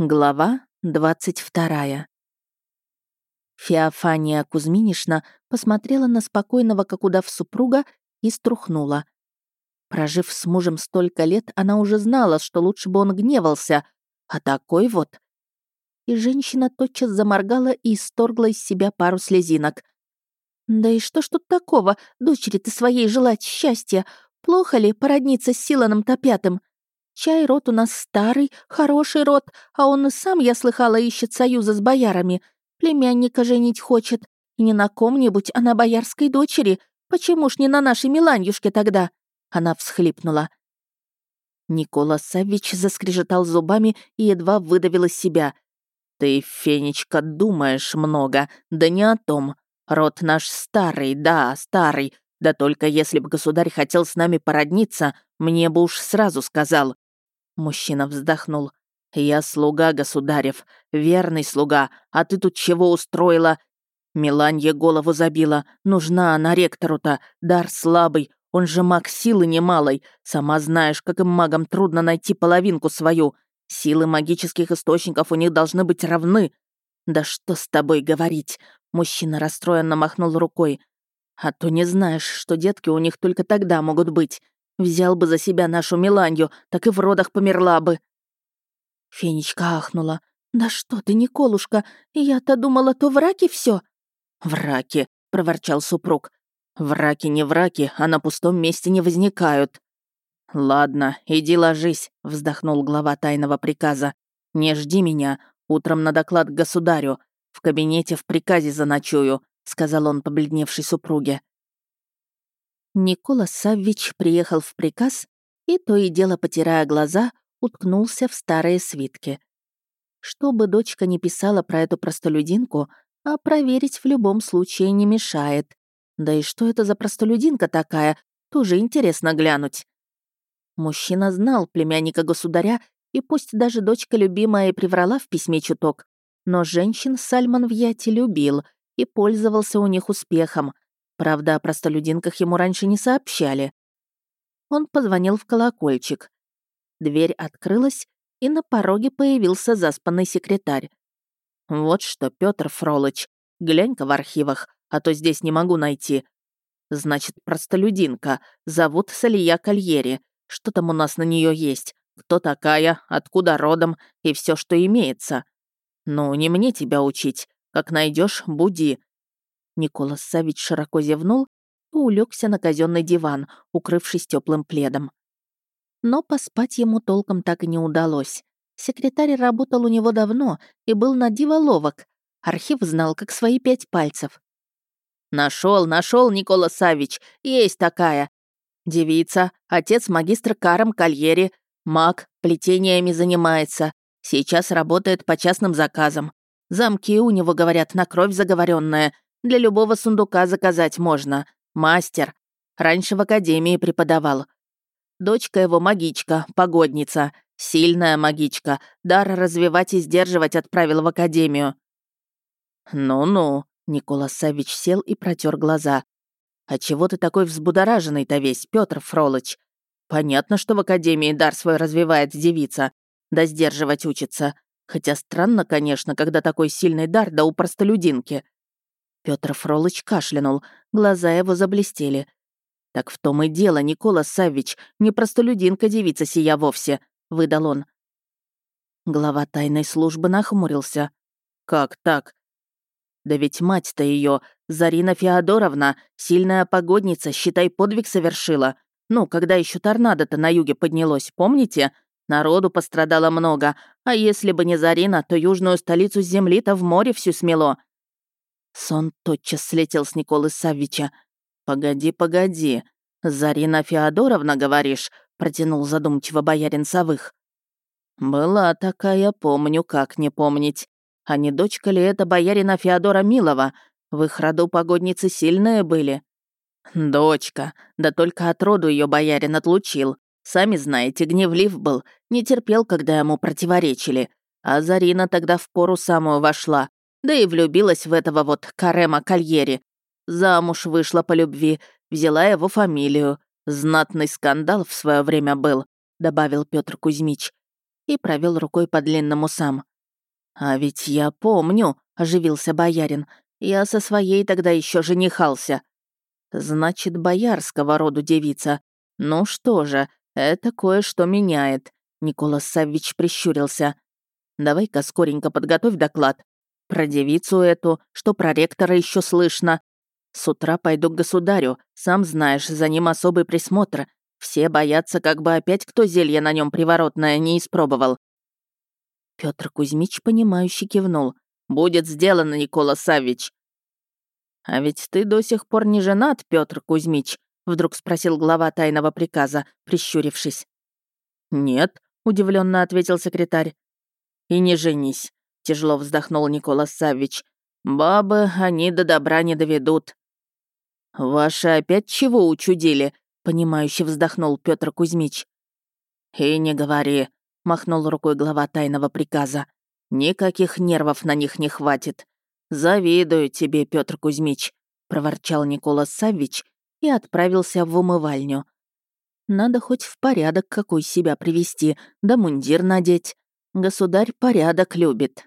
Глава 22. Феофания Кузьминишна посмотрела на спокойного как удав супруга и струхнула. Прожив с мужем столько лет, она уже знала, что лучше бы он гневался, а такой вот. И женщина тотчас заморгала и исторгла из себя пару слезинок. «Да и что ж тут такого, дочери ты своей желать счастья? Плохо ли породниться с Силаном Топятым? Чай род у нас старый, хороший род, а он и сам, я слыхала, ищет союза с боярами. Племянника женить хочет. И не на ком-нибудь, а на боярской дочери. Почему ж не на нашей Миланьюшке тогда?» Она всхлипнула. Никола Савич заскрежетал зубами и едва выдавил из себя. «Ты, Фенечка, думаешь много, да не о том. Род наш старый, да, старый. Да только если бы государь хотел с нами породниться, мне бы уж сразу сказал. Мужчина вздохнул. «Я слуга государев, верный слуга, а ты тут чего устроила?» Миланье голову забила. «Нужна она ректору-то, дар слабый, он же маг силы немалой. Сама знаешь, как им магам трудно найти половинку свою. Силы магических источников у них должны быть равны». «Да что с тобой говорить?» Мужчина расстроенно махнул рукой. «А то не знаешь, что детки у них только тогда могут быть. Взял бы за себя нашу Миланью, так и в родах померла бы». Фенечка ахнула. «Да что ты, Николушка, я-то думала, то враки все. «Враки», — проворчал супруг. «Враки не враки, а на пустом месте не возникают». «Ладно, иди ложись», — вздохнул глава тайного приказа. «Не жди меня. Утром на доклад к государю. В кабинете в приказе заночую», — сказал он побледневшей супруге. Никола Саввич приехал в приказ и, то и дело потирая глаза, уткнулся в старые свитки. Что бы дочка не писала про эту простолюдинку, а проверить в любом случае не мешает. Да и что это за простолюдинка такая, тоже интересно глянуть. Мужчина знал племянника государя, и пусть даже дочка любимая приврала в письме чуток, но женщин Сальман в Яте любил и пользовался у них успехом — Правда, о простолюдинках ему раньше не сообщали. Он позвонил в колокольчик. Дверь открылась, и на пороге появился заспанный секретарь. «Вот что, Петр Фролыч, глянь-ка в архивах, а то здесь не могу найти. Значит, простолюдинка, зовут Салия Кальери. Что там у нас на нее есть? Кто такая, откуда родом и все, что имеется? Ну, не мне тебя учить. Как найдешь, буди. Николас Савич широко зевнул и улегся на казенный диван, укрывшись теплым пледом. Но поспать ему толком так и не удалось. Секретарь работал у него давно и был на диво. Архив знал, как свои пять пальцев. Нашел, нашел, Никола Савич, есть такая. Девица, отец магистр Каром Кальери, маг, плетениями занимается. Сейчас работает по частным заказам. Замки у него, говорят, на кровь заговоренная, для любого сундука заказать можно. Мастер. Раньше в академии преподавал. Дочка его магичка, погодница. Сильная магичка. Дар развивать и сдерживать отправил в академию. «Ну-ну», — Никола Савич сел и протер глаза. «А чего ты такой взбудораженный-то весь, Петр Фролыч? Понятно, что в академии дар свой развивает девица, да сдерживать учится. Хотя странно, конечно, когда такой сильный дар, да у простолюдинки. Петр Фролыч кашлянул, глаза его заблестели. «Так в том и дело, Никола Саввич, не простолюдинка девица сия вовсе», — выдал он. Глава тайной службы нахмурился. «Как так?» «Да ведь мать-то ее, Зарина Феодоровна, сильная погодница, считай, подвиг совершила. Ну, когда еще торнадо-то на юге поднялось, помните? Народу пострадало много, а если бы не Зарина, то южную столицу земли-то в море всю смело. Сон тотчас слетел с Николы Савича. «Погоди, погоди. Зарина Феодоровна, говоришь?» — протянул задумчиво боярин Савых. «Была такая, помню, как не помнить. А не дочка ли это боярина Феодора Милова? В их роду погодницы сильные были». «Дочка, да только от роду ее боярин отлучил. Сами знаете, гневлив был, не терпел, когда ему противоречили. А Зарина тогда в пору самую вошла. Да и влюбилась в этого вот Карема Кальери. Замуж вышла по любви, взяла его фамилию. Знатный скандал в свое время был, добавил Петр Кузьмич и провел рукой по длинным усам. «А ведь я помню», — оживился боярин. «Я со своей тогда еще женихался». «Значит, боярского роду девица. Ну что же, это кое-что меняет», — Николас Саввич прищурился. «Давай-ка скоренько подготовь доклад. Про девицу эту, что про ректора еще слышно. С утра пойду к государю, сам знаешь, за ним особый присмотр. Все боятся, как бы опять кто зелье на нем приворотное не испробовал. Петр Кузьмич, понимающе кивнул. «Будет сделано, Никола Савич». «А ведь ты до сих пор не женат, Петр Кузьмич?» вдруг спросил глава тайного приказа, прищурившись. «Нет», — удивленно ответил секретарь. «И не женись», — тяжело вздохнул Никола Савич. «Бабы, они до добра не доведут». «Ваши опять чего учудили?» — понимающе вздохнул Петр Кузьмич. «И не говори», — махнул рукой глава тайного приказа. «Никаких нервов на них не хватит. Завидую тебе, Петр Кузьмич», — проворчал Никола Савич и отправился в умывальню. Надо хоть в порядок какой себя привести, да мундир надеть. Государь порядок любит.